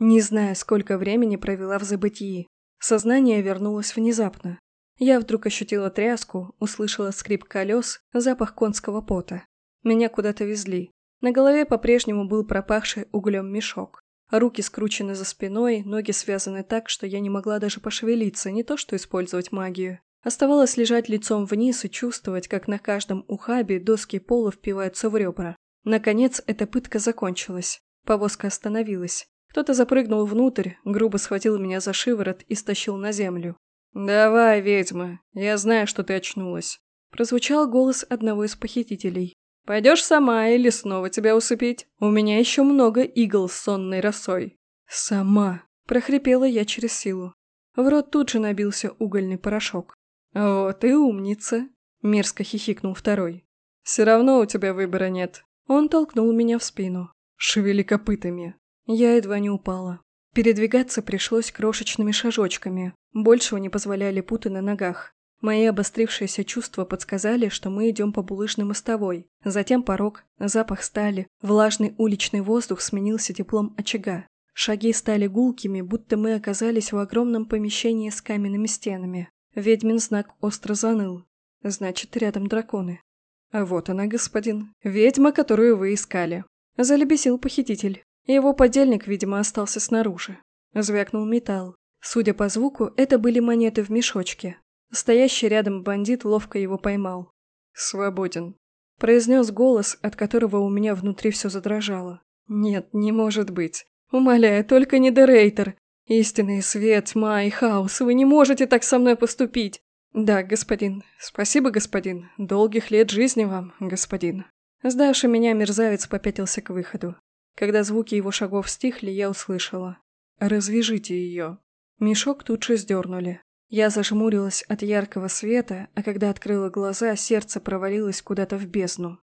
Не знаю, сколько времени провела в забытии. Сознание вернулось внезапно. Я вдруг ощутила тряску, услышала скрип колес, запах конского пота. Меня куда-то везли. На голове по-прежнему был пропахший углем мешок. Руки скручены за спиной, ноги связаны так, что я не могла даже пошевелиться, не то что использовать магию. Оставалось лежать лицом вниз и чувствовать, как на каждом ухабе доски пола впиваются в ребра. Наконец, эта пытка закончилась. Повозка остановилась. Кто-то запрыгнул внутрь, грубо схватил меня за шиворот и стащил на землю. «Давай, ведьма, я знаю, что ты очнулась», – прозвучал голос одного из похитителей. «Пойдешь сама или снова тебя усыпить? У меня еще много игл с сонной росой». «Сама», – прохрипела я через силу. В рот тут же набился угольный порошок. «Вот и умница!» – мерзко хихикнул второй. «Все равно у тебя выбора нет». Он толкнул меня в спину. «Шевели копытами». Я едва не упала. Передвигаться пришлось крошечными шажочками. Большего не позволяли путы на ногах. Мои обострившиеся чувства подсказали, что мы идем по булыжной мостовой. Затем порог, запах стали, влажный уличный воздух сменился теплом очага. Шаги стали гулкими, будто мы оказались в огромном помещении с каменными стенами. Ведьмин знак остро заныл. Значит, рядом драконы. А вот она, господин. Ведьма, которую вы искали. Залебесил похититель. Его подельник, видимо, остался снаружи. Звякнул металл. Судя по звуку, это были монеты в мешочке. Стоящий рядом бандит ловко его поймал. «Свободен», – произнес голос, от которого у меня внутри все задрожало. «Нет, не может быть. Умоляю, только не Дерейтер. Истинный свет, тьма и хаос, вы не можете так со мной поступить!» «Да, господин. Спасибо, господин. Долгих лет жизни вам, господин». Сдавший меня мерзавец попятился к выходу. Когда звуки его шагов стихли, я услышала. «Развяжите ее». Мешок тут же сдернули. Я зажмурилась от яркого света, а когда открыла глаза, сердце провалилось куда-то в бездну.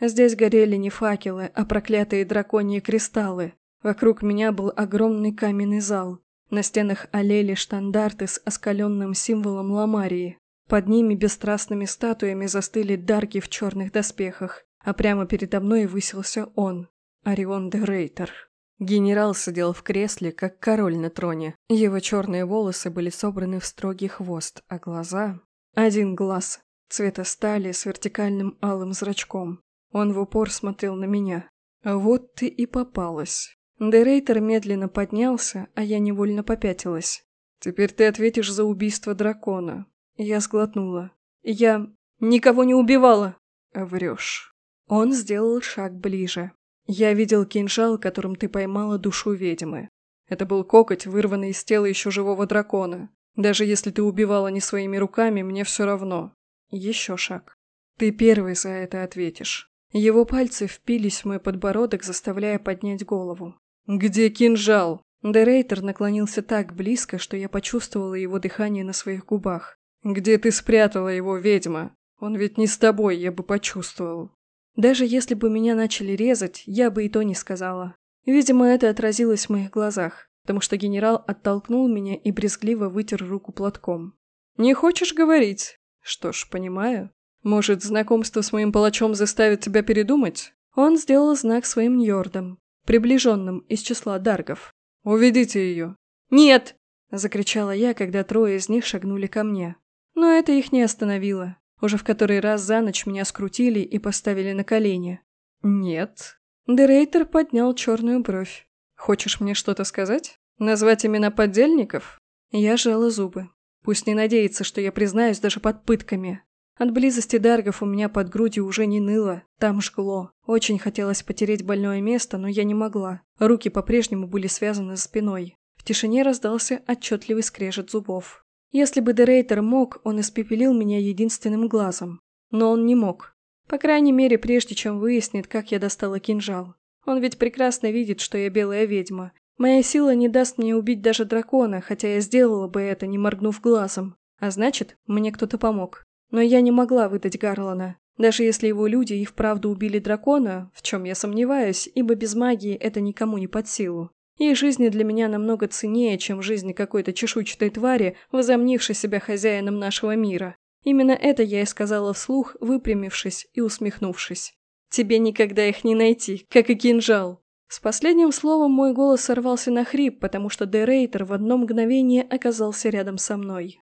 Здесь горели не факелы, а проклятые драконьи кристаллы. Вокруг меня был огромный каменный зал. На стенах олели штандарты с оскаленным символом Ламарии. Под ними бесстрастными статуями застыли дарки в черных доспехах, а прямо передо мной высился он, Орион де Рейтер. Генерал сидел в кресле, как король на троне. Его черные волосы были собраны в строгий хвост, а глаза... Один глаз, цвета стали с вертикальным алым зрачком. Он в упор смотрел на меня. «Вот ты и попалась». Дерейтер медленно поднялся, а я невольно попятилась. «Теперь ты ответишь за убийство дракона». Я сглотнула. «Я никого не убивала!» «Врешь». Он сделал шаг ближе. «Я видел кинжал, которым ты поймала душу ведьмы. Это был коготь, вырванный из тела еще живого дракона. Даже если ты убивала не своими руками, мне все равно. Еще шаг. Ты первый за это ответишь». Его пальцы впились в мой подбородок, заставляя поднять голову. «Где кинжал?» Дерейтер наклонился так близко, что я почувствовала его дыхание на своих губах. «Где ты спрятала его, ведьма? Он ведь не с тобой, я бы почувствовал». Даже если бы меня начали резать, я бы и то не сказала. Видимо, это отразилось в моих глазах, потому что генерал оттолкнул меня и брезгливо вытер руку платком. «Не хочешь говорить?» «Что ж, понимаю. Может, знакомство с моим палачом заставит тебя передумать?» Он сделал знак своим ньордам, приближенным из числа даргов. «Уведите ее!» «Нет!» – закричала я, когда трое из них шагнули ко мне. Но это их не остановило. Уже в который раз за ночь меня скрутили и поставили на колени. «Нет». Дерейтер поднял черную бровь. «Хочешь мне что-то сказать? Назвать имена поддельников?» Я сжала зубы. Пусть не надеется, что я признаюсь даже под пытками. От близости даргов у меня под грудью уже не ныло, там жгло. Очень хотелось потереть больное место, но я не могла. Руки по-прежнему были связаны за спиной. В тишине раздался отчетливый скрежет зубов. Если бы Дерейтер мог, он испепелил меня единственным глазом. Но он не мог. По крайней мере, прежде чем выяснит, как я достала кинжал. Он ведь прекрасно видит, что я белая ведьма. Моя сила не даст мне убить даже дракона, хотя я сделала бы это, не моргнув глазом. А значит, мне кто-то помог. Но я не могла выдать Гарлана. Даже если его люди и вправду убили дракона, в чем я сомневаюсь, ибо без магии это никому не под силу. Их жизни для меня намного ценнее, чем жизни какой-то чешуйчатой твари, возомнившей себя хозяином нашего мира. Именно это я и сказала вслух, выпрямившись и усмехнувшись. «Тебе никогда их не найти, как и кинжал!» С последним словом мой голос сорвался на хрип, потому что Дерейтер в одно мгновение оказался рядом со мной.